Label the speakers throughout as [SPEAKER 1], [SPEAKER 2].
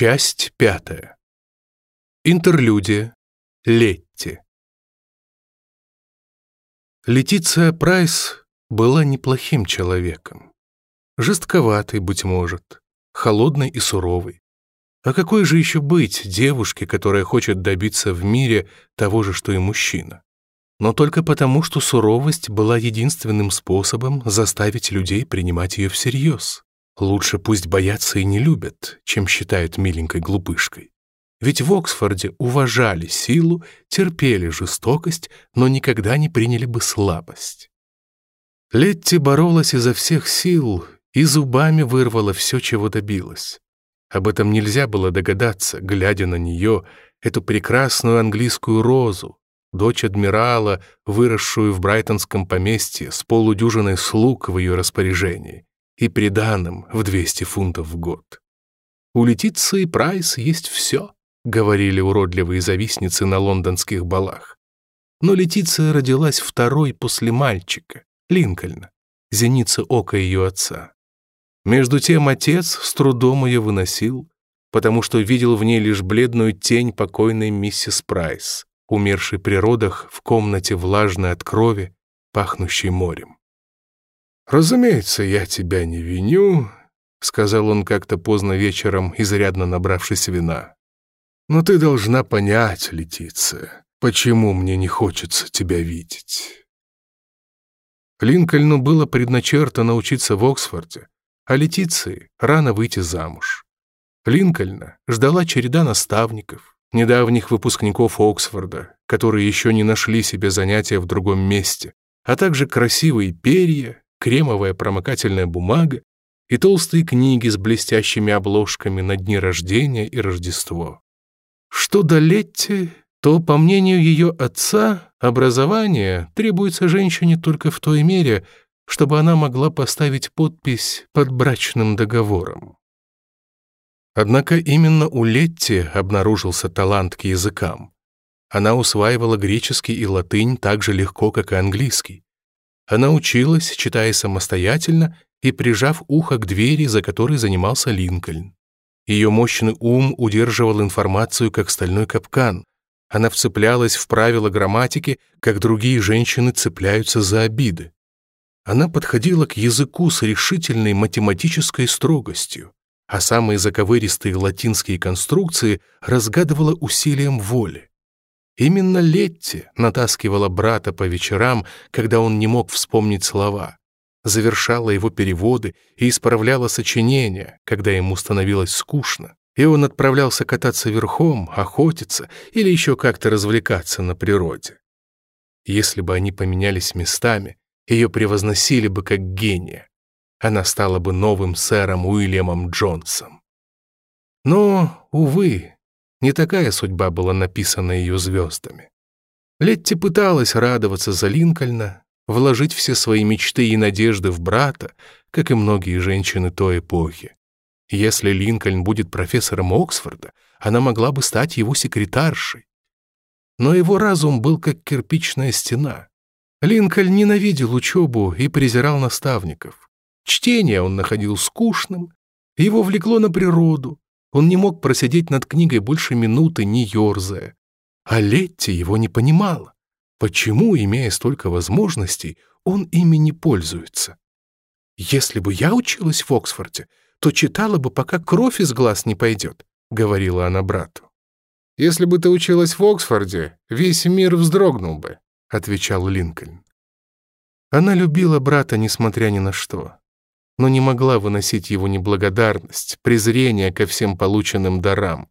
[SPEAKER 1] Часть пятая. Интерлюдия. Летти. Летиция Прайс была неплохим человеком. Жестковатой, быть может, холодной и суровой. А какой же еще быть девушке, которая хочет добиться в мире того же, что и мужчина? Но только потому, что суровость была единственным способом заставить людей принимать ее всерьез. Лучше пусть боятся и не любят, чем считают миленькой глупышкой. Ведь в Оксфорде уважали силу, терпели жестокость, но никогда не приняли бы слабость. Летти боролась изо всех сил и зубами вырвала все, чего добилась. Об этом нельзя было догадаться, глядя на нее, эту прекрасную английскую розу, дочь адмирала, выросшую в брайтонском поместье с полудюжиной слуг в ее распоряжении и приданым в 200 фунтов в год. У Летиции Прайс есть все, говорили уродливые завистницы на лондонских балах. Но Летиция родилась второй после мальчика, Линкольна, зеницы ока ее отца. Между тем отец с трудом ее выносил, потому что видел в ней лишь бледную тень покойной миссис Прайс, умершей при родах в комнате влажной от крови, пахнущей морем. «Разумеется, я тебя не виню», — сказал он как-то поздно вечером, изрядно набравшись вина. «Но ты должна понять, Летиция, почему мне не хочется тебя видеть». Линкольну было предначертано учиться в Оксфорде, а Летиции рано выйти замуж. Линкольна ждала череда наставников, недавних выпускников Оксфорда, которые еще не нашли себе занятия в другом месте, а также красивые перья кремовая промокательная бумага и толстые книги с блестящими обложками на дни рождения и Рождество. Что до Летти, то, по мнению ее отца, образование требуется женщине только в той мере, чтобы она могла поставить подпись под брачным договором. Однако именно у Летти обнаружился талант к языкам. Она усваивала греческий и латынь так же легко, как и английский. Она училась, читая самостоятельно и прижав ухо к двери, за которой занимался Линкольн. Ее мощный ум удерживал информацию, как стальной капкан. Она вцеплялась в правила грамматики, как другие женщины цепляются за обиды. Она подходила к языку с решительной математической строгостью, а самые заковыристые латинские конструкции разгадывала усилием воли. Именно Летти натаскивала брата по вечерам, когда он не мог вспомнить слова, завершала его переводы и исправляла сочинения, когда ему становилось скучно, и он отправлялся кататься верхом, охотиться или еще как-то развлекаться на природе. Если бы они поменялись местами, ее превозносили бы как гения. Она стала бы новым сэром Уильямом Джонсом. Но, увы, не такая судьба была написана ее звездами. Летти пыталась радоваться за Линкольна, вложить все свои мечты и надежды в брата, как и многие женщины той эпохи. Если Линкольн будет профессором Оксфорда, она могла бы стать его секретаршей. Но его разум был как кирпичная стена. Линкольн ненавидел учебу и презирал наставников. Чтение он находил скучным, его влекло на природу, он не мог просидеть над книгой больше минуты, не ерзая. А Летти его не понимала. Почему, имея столько возможностей, он ими не пользуется? «Если бы я училась в Оксфорде, то читала бы, пока кровь из глаз не пойдет», — говорила она брату. «Если бы ты училась в Оксфорде, весь мир вздрогнул бы», — отвечал Линкольн. Она любила брата, несмотря ни на что но не могла выносить его неблагодарность, презрение ко всем полученным дарам.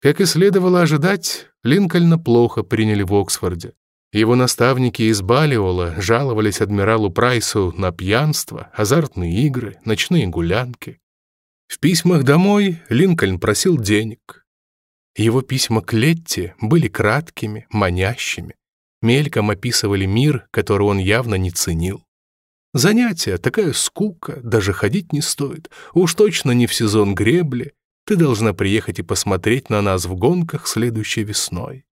[SPEAKER 1] Как и следовало ожидать, Линкольна плохо приняли в Оксфорде. Его наставники из Балиола жаловались адмиралу Прайсу на пьянство, азартные игры, ночные гулянки. В письмах домой Линкольн просил денег. Его письма к Летти были краткими, манящими, мельком описывали мир, который он явно не ценил. Занятие такая скука, даже ходить не стоит. Уж точно не в сезон гребли. Ты должна приехать и посмотреть на нас в гонках следующей весной.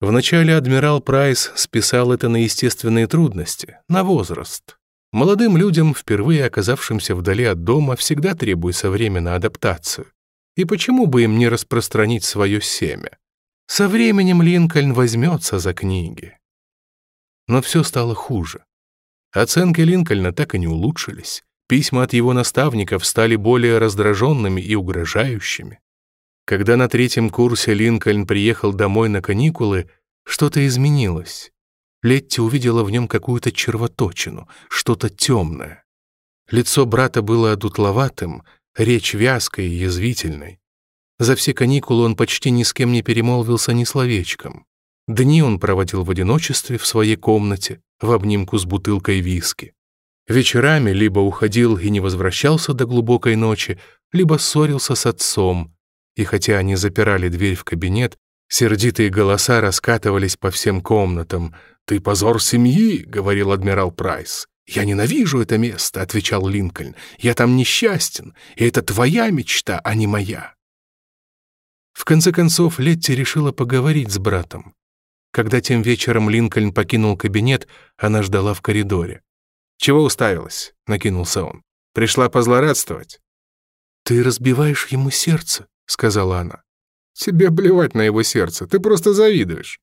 [SPEAKER 1] Вначале адмирал Прайс списал это на естественные трудности, на возраст. Молодым людям, впервые оказавшимся вдали от дома, всегда требуется время на адаптацию. И почему бы им не распространить свое семя? Со временем Линкольн возьмется за книги. Но все стало хуже. Оценки Линкольна так и не улучшились. Письма от его наставников стали более раздраженными и угрожающими. Когда на третьем курсе Линкольн приехал домой на каникулы, что-то изменилось. Летти увидела в нем какую-то червоточину, что-то темное. Лицо брата было одутловатым, речь вязкой и язвительной. За все каникулы он почти ни с кем не перемолвился ни словечком. Дни он проводил в одиночестве в своей комнате, в обнимку с бутылкой виски. Вечерами либо уходил и не возвращался до глубокой ночи, либо ссорился с отцом, и хотя они запирали дверь в кабинет, сердитые голоса раскатывались по всем комнатам. «Ты позор семьи!» — говорил адмирал Прайс. «Я ненавижу это место», — отвечал Линкольн. «Я там несчастен, и это твоя мечта, а не моя». В конце концов, Летти решила поговорить с братом. Когда тем вечером Линкольн покинул кабинет, она ждала в коридоре. «Чего уставилась?» — накинулся он. «Пришла позлорадствовать». «Ты разбиваешь ему сердце», — сказала она. «Тебе плевать на его сердце, ты просто завидуешь».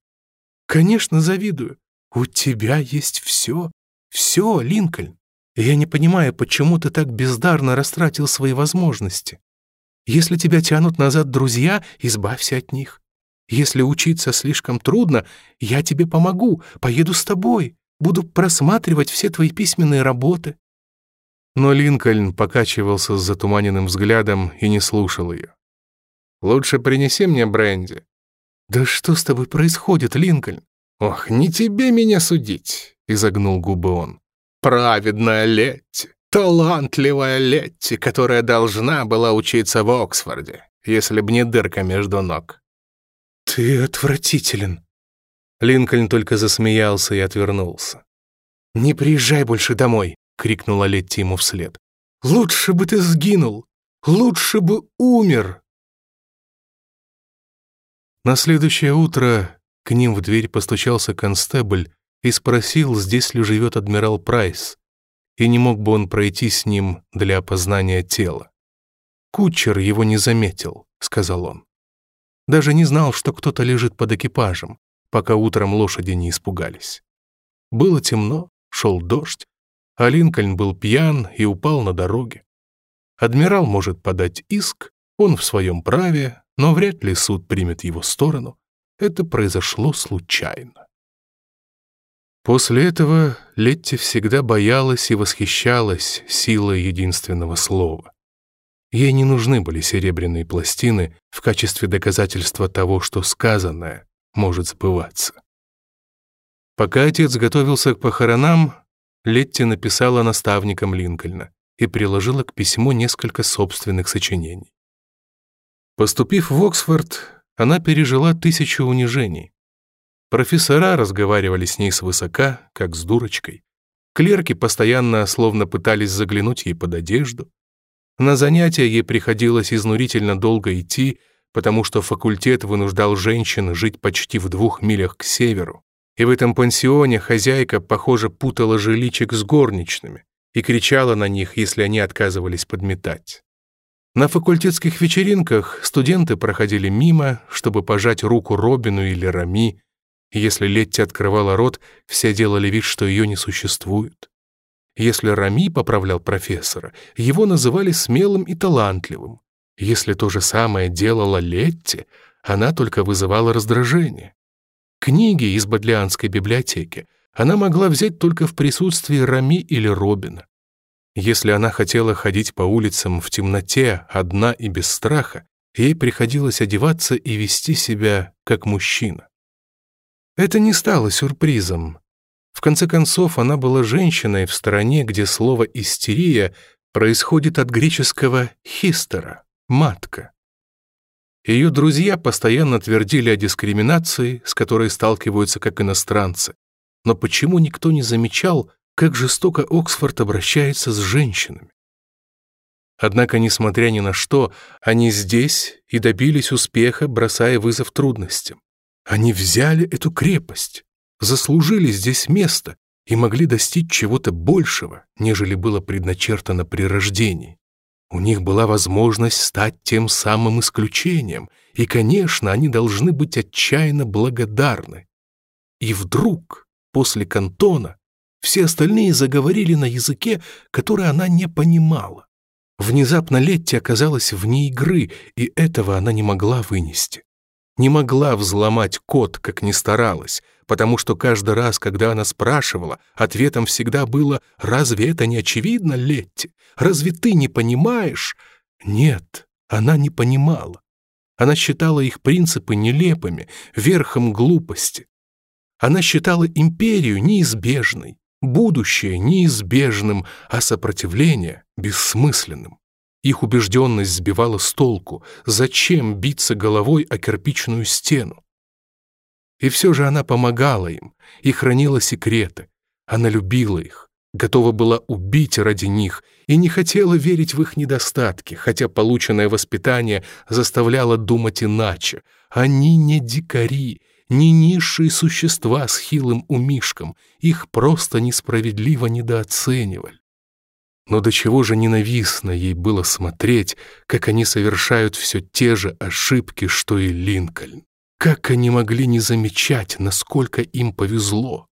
[SPEAKER 1] «Конечно, завидую. У тебя есть все. Все, Линкольн. Я не понимаю, почему ты так бездарно растратил свои возможности. Если тебя тянут назад друзья, избавься от них. Если учиться слишком трудно, я тебе помогу, поеду с тобой, буду просматривать все твои письменные работы». Но Линкольн покачивался с затуманенным взглядом и не слушал ее. «Лучше принеси мне бренди». «Да что с тобой происходит, Линкольн?» «Ох, не тебе меня судить», — изогнул губы он. «Праведная Летти, талантливая Летти, которая должна была учиться в Оксфорде, если б не дырка между ног». «Ты отвратителен!» Линкольн только засмеялся и отвернулся. «Не приезжай больше домой!» — крикнула Летти ему вслед. «Лучше бы ты сгинул! Лучше бы умер!» На следующее утро к ним в дверь постучался констебль и спросил, здесь ли живет адмирал Прайс, и не мог бы он пройти с ним для опознания тела. «Кучер его не заметил», — сказал он даже не знал, что кто-то лежит под экипажем, пока утром лошади не испугались. Было темно, шел дождь, а Линкольн был пьян и упал на дороге. Адмирал может подать иск, он в своем праве, но вряд ли суд примет его сторону. Это произошло случайно. После этого Летти всегда боялась и восхищалась силой единственного слова. Ей не нужны были серебряные пластины в качестве доказательства того, что сказанное может сбываться. Пока отец готовился к похоронам, Летти написала наставникам Линкольна и приложила к письму несколько собственных сочинений. Поступив в Оксфорд, она пережила тысячу унижений. Профессора разговаривали с ней свысока, как с дурочкой. Клерки постоянно словно пытались заглянуть ей под одежду. На занятия ей приходилось изнурительно долго идти, потому что факультет вынуждал женщин жить почти в двух милях к северу. И в этом пансионе хозяйка, похоже, путала жиличек с горничными и кричала на них, если они отказывались подметать. На факультетских вечеринках студенты проходили мимо, чтобы пожать руку Робину или Рами. Если Летти открывала рот, все делали вид, что ее не существует. Если Рами поправлял профессора, его называли смелым и талантливым. Если то же самое делала Летти, она только вызывала раздражение. Книги из Бадлианской библиотеки она могла взять только в присутствии Рами или Робина. Если она хотела ходить по улицам в темноте, одна и без страха, ей приходилось одеваться и вести себя как мужчина. Это не стало сюрпризом конце концов, она была женщиной в стране, где слово «истерия» происходит от греческого «хистера» — «матка». Ее друзья постоянно твердили о дискриминации, с которой сталкиваются как иностранцы. Но почему никто не замечал, как жестоко Оксфорд обращается с женщинами? Однако, несмотря ни на что, они здесь и добились успеха, бросая вызов трудностям. Они взяли эту крепость заслужили здесь место и могли достичь чего-то большего, нежели было предначертано при рождении. У них была возможность стать тем самым исключением, и, конечно, они должны быть отчаянно благодарны. И вдруг, после кантона, все остальные заговорили на языке, который она не понимала. Внезапно Летти оказалась вне игры, и этого она не могла вынести. Не могла взломать код, как ни старалась, потому что каждый раз, когда она спрашивала, ответом всегда было «Разве это не очевидно, Летти? Разве ты не понимаешь?» Нет, она не понимала. Она считала их принципы нелепыми, верхом глупости. Она считала империю неизбежной, будущее неизбежным, а сопротивление бессмысленным. Их убежденность сбивала с толку, зачем биться головой о кирпичную стену. И все же она помогала им и хранила секреты. Она любила их, готова была убить ради них и не хотела верить в их недостатки, хотя полученное воспитание заставляло думать иначе. Они не дикари, не низшие существа с хилым умишком, их просто несправедливо недооценивали. Но до чего же ненавистно ей было смотреть, как они совершают все те же ошибки, что и Линкольн. Как они могли не замечать, насколько им повезло?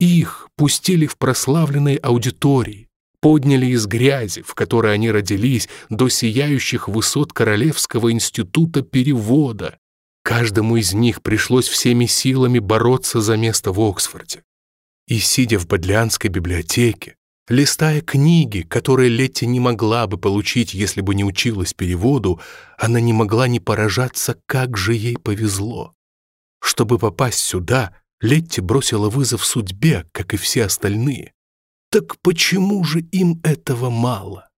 [SPEAKER 1] Их пустили в прославленной аудитории, подняли из грязи, в которой они родились, до сияющих высот Королевского института перевода. Каждому из них пришлось всеми силами бороться за место в Оксфорде. И, сидя в Бодлянской библиотеке, Листая книги, которые Летти не могла бы получить, если бы не училась переводу, она не могла не поражаться, как же ей повезло. Чтобы попасть сюда, Летти бросила вызов судьбе, как и все остальные. Так почему же им этого мало?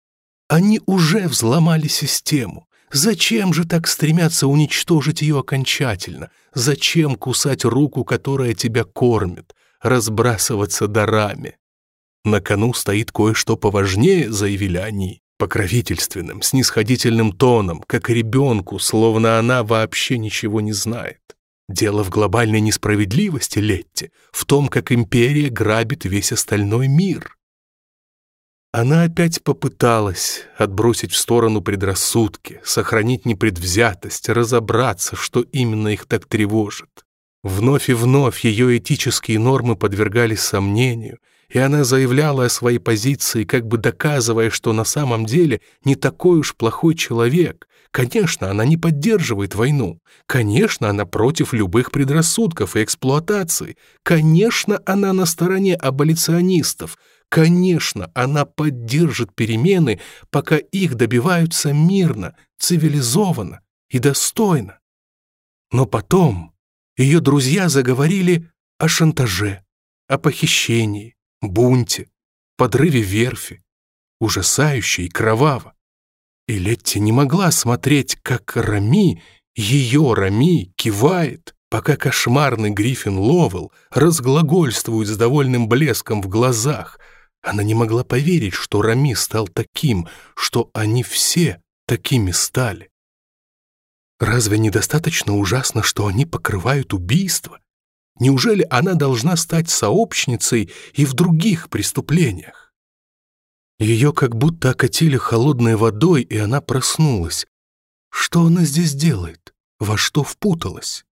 [SPEAKER 1] Они уже взломали систему. Зачем же так стремятся уничтожить ее окончательно? Зачем кусать руку, которая тебя кормит, разбрасываться дарами? На кону стоит кое-что поважнее, заявили они, покровительственным, снисходительным тоном, как ребенку, словно она вообще ничего не знает. Дело в глобальной несправедливости, Летти, в том, как империя грабит весь остальной мир. Она опять попыталась отбросить в сторону предрассудки, сохранить непредвзятость, разобраться, что именно их так тревожит. Вновь и вновь ее этические нормы подвергались сомнению, и она заявляла о своей позиции, как бы доказывая, что на самом деле не такой уж плохой человек. Конечно, она не поддерживает войну. Конечно, она против любых предрассудков и эксплуатации. Конечно, она на стороне аболиционистов. Конечно, она поддержит перемены, пока их добиваются мирно, цивилизованно и достойно. Но потом ее друзья заговорили о шантаже, о похищении, бунте, подрыве верфи, ужасающе и кроваво. И Летти не могла смотреть, как Рами, ее Рами, кивает, пока кошмарный Гриффин Ловел разглагольствует с довольным блеском в глазах. Она не могла поверить, что Рами стал таким, что они все такими стали. Разве недостаточно ужасно, что они покрывают убийство? Неужели она должна стать сообщницей и в других преступлениях? Ее как будто окатили холодной водой, и она проснулась. Что она здесь делает? Во что впуталась?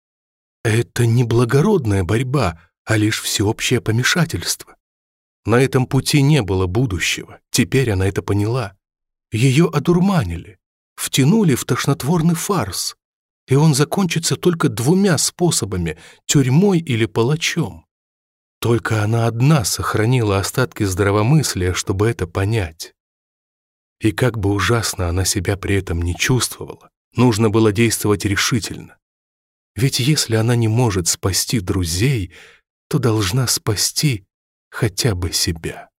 [SPEAKER 1] Это не благородная борьба, а лишь всеобщее помешательство. На этом пути не было будущего, теперь она это поняла. Ее одурманили, втянули в тошнотворный фарс, и он закончится только двумя способами – тюрьмой или палачом. Только она одна сохранила остатки здравомыслия, чтобы это понять. И как бы ужасно она себя при этом не чувствовала, нужно было действовать решительно. Ведь если она не может спасти друзей, то должна спасти хотя бы себя.